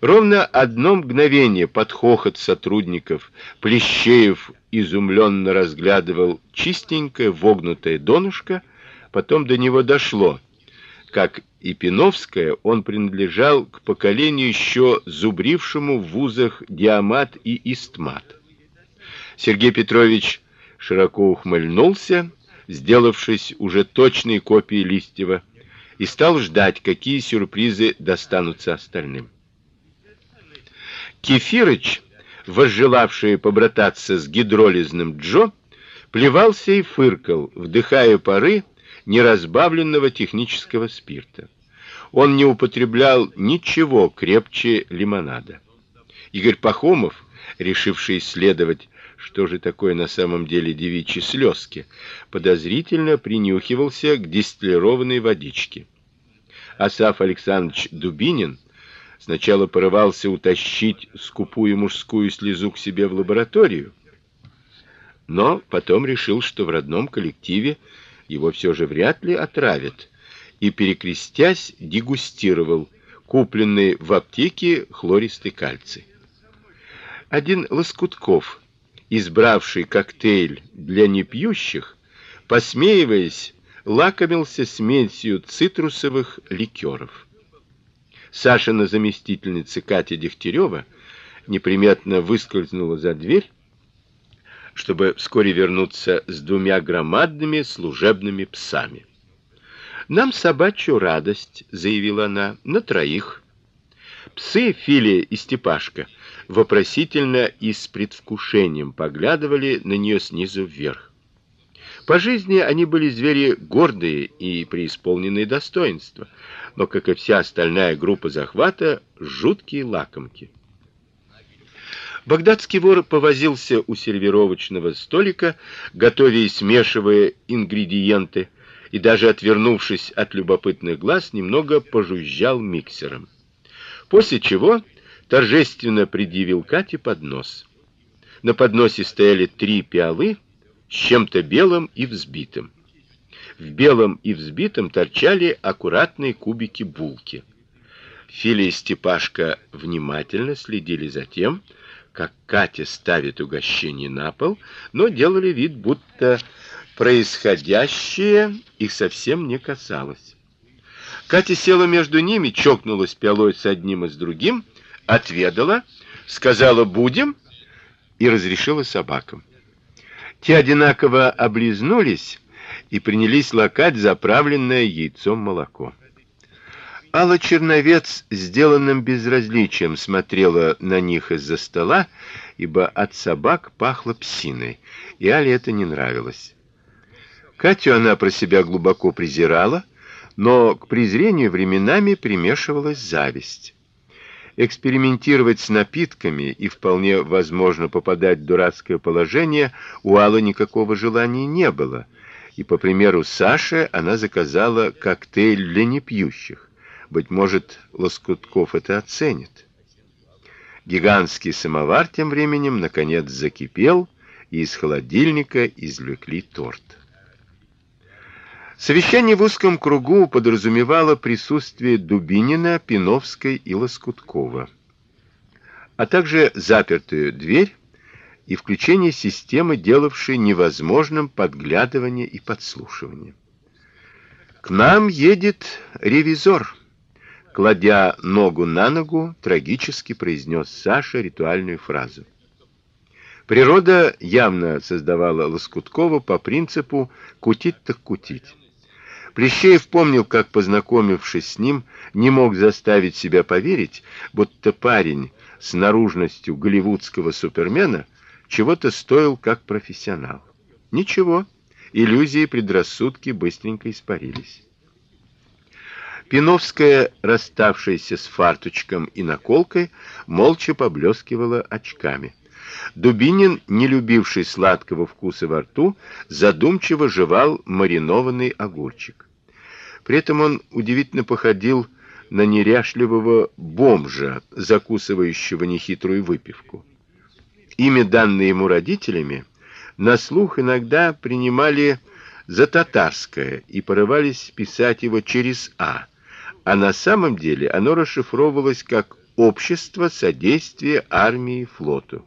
Ровно одно мгновение под хохот сотрудников Плещеев изумленно разглядывал чистенькое вогнутое донышко, потом до него дошло. Как и Пиновская, он принадлежал к поколению еще зубрившему в вузах диамат и истмат. Сергей Петрович широко ухмыльнулся, сделавшись уже точной копией Листьева, и стал ждать, какие сюрпризы достанутся остальным. Кефирыч, возжелавший побрататься с гидролизным Джо, плевался и фыркал, вдыхая пары неразбавленного технического спирта. Он не употреблял ничего крепче лимонада. Игорь Пахомов, решивший исследовать, что же такое на самом деле девичьи слезки, подозрительно принюхивался к дистиллированной водичке. Асаф Александрович Дубинин Сначала порывался утащить скупую мужскую слезу к себе в лабораторию, но потом решил, что в родном коллективе его все же вряд ли отравят, и перекрестясь, дегустировал купленный в аптеке хлористый кальций. Один Лоскутков, избравший коктейль для непьющих, посмеиваясь, лакомился смесью цитрусовых ликеров. Сашина заместительница Катя Дегтярева неприметно выскользнула за дверь, чтобы вскоре вернуться с двумя громадными служебными псами. Нам собачью радость, заявила она, на троих. Псы Филия и Степашка вопросительно и с предвкушением поглядывали на нее снизу вверх. По жизни они были звери гордые и преисполненные достоинства, но, как и вся остальная группа захвата, жуткие лакомки. Багдадский вор повозился у сервировочного столика, готовя и смешивая ингредиенты, и даже отвернувшись от любопытных глаз, немного пожужжал миксером. После чего торжественно предъявил Кате поднос. На подносе стояли три пиалы с чем-то белым и взбитым. В белом и взбитом торчали аккуратные кубики булки. Филя и Степашка внимательно следили за тем, как Катя ставит угощение на пол, но делали вид, будто происходящее их совсем не касалось. Катя села между ними, чокнулась пиалой с одним и с другим, отведала, сказала: "Будем" и разрешила собакам. Те одинаково облизнулись и принялись лакать заправленное яйцом молоко. Алла Черновец сделанным безразличием смотрела на них из-за стола, ибо от собак пахло псиной, и Але это не нравилось. Катю она про себя глубоко презирала, но к презрению временами примешивалась зависть. Экспериментировать с напитками и вполне возможно попадать в дурацкое положение у Аллы никакого желания не было и по примеру Саши она заказала коктейль для непьющих. Быть может, Лоскутков это оценит. Гигантский самовар тем временем наконец закипел, и из холодильника извлекли торт. Совещание в узком кругу подразумевало присутствие Дубинина, Пиновской и Лоскуткова, а также запертую дверь и включение системы, делавшей невозможным подглядывание и подслушивание. К нам едет ревизор, кладя ногу на ногу, трагически произнес Саша ритуальную фразу. Природа явно создавала Лоскуткова по принципу кутить так кутить. Плещеев помнил, как познакомившись с ним, не мог заставить себя поверить, будто парень с наружностью голливудского супермена чего-то стоил как профессионал. Ничего, иллюзии предрассудки быстренько испарились. Пиновская, расставшаяся с фарточком и наколкой, молча поблескивала очками. Дубинин, не любивший сладкого вкуса во рту, задумчиво жевал маринованный огурчик. При этом он удивительно походил на неряшливого бомжа, закусывающего нехитрую выпивку. Имя, данное ему родителями, на слух иногда принимали за татарское и порывались писать его через а, а на самом деле оно расшифровывалось как Общество содействия армии и флоту.